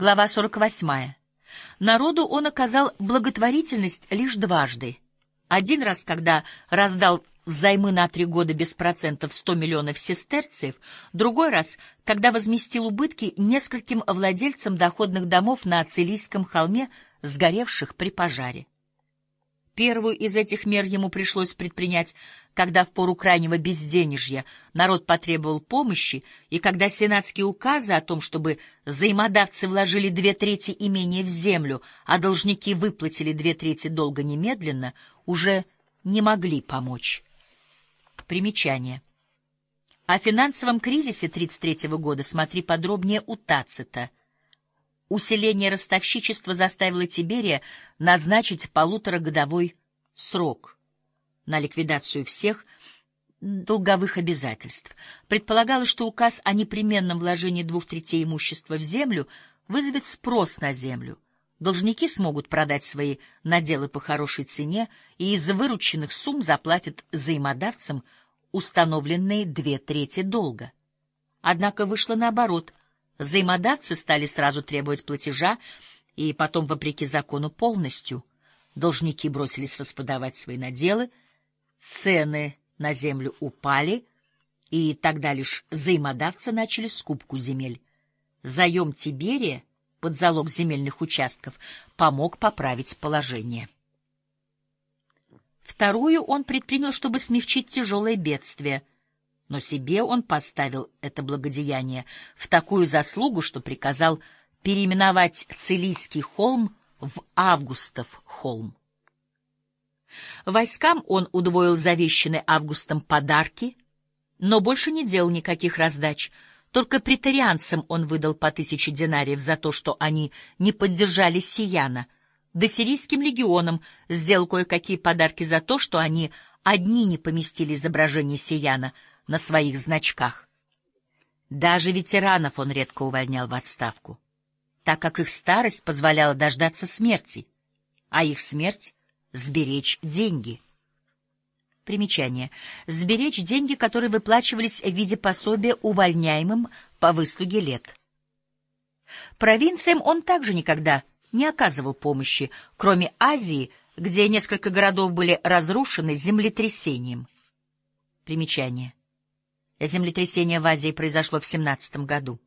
Глава 48. Народу он оказал благотворительность лишь дважды. Один раз, когда раздал взаймы на три года без процентов 100 миллионов сестерциев, другой раз, когда возместил убытки нескольким владельцам доходных домов на Ацилийском холме, сгоревших при пожаре. Первую из этих мер ему пришлось предпринять, когда в пору крайнего безденежья народ потребовал помощи, и когда сенатские указы о том, чтобы взаимодавцы вложили две трети имения в землю, а должники выплатили две трети долга немедленно, уже не могли помочь. Примечание. О финансовом кризисе 1933 года смотри подробнее у Тацита. Усиление ростовщичества заставило Тиберия назначить полуторагодовой срок на ликвидацию всех долговых обязательств. Предполагалось, что указ о непременном вложении двух третей имущества в землю вызовет спрос на землю. Должники смогут продать свои наделы по хорошей цене и из вырученных сумм заплатят взаимодавцам установленные две трети долга. Однако вышло наоборот. Взаимодавцы стали сразу требовать платежа, и потом, вопреки закону, полностью. Должники бросились распродавать свои наделы, цены на землю упали, и тогда лишь взаимодавцы начали скупку земель. Заем Тиберия под залог земельных участков помог поправить положение. Вторую он предпринял, чтобы смягчить тяжелое бедствие — но себе он поставил это благодеяние в такую заслугу, что приказал переименовать Целийский холм в Августов холм. Войскам он удвоил завещанные Августом подарки, но больше не делал никаких раздач. Только претарианцам он выдал по тысяче динариев за то, что они не поддержали Сияна, да сирийским легионам сделал кое-какие подарки за то, что они одни не поместили изображение Сияна — на своих значках. Даже ветеранов он редко увольнял в отставку, так как их старость позволяла дождаться смерти, а их смерть — сберечь деньги. Примечание. Сберечь деньги, которые выплачивались в виде пособия увольняемым по выслуге лет. Провинциям он также никогда не оказывал помощи, кроме Азии, где несколько городов были разрушены землетрясением. Примечание. Землетрясение в Азии произошло в 17 году.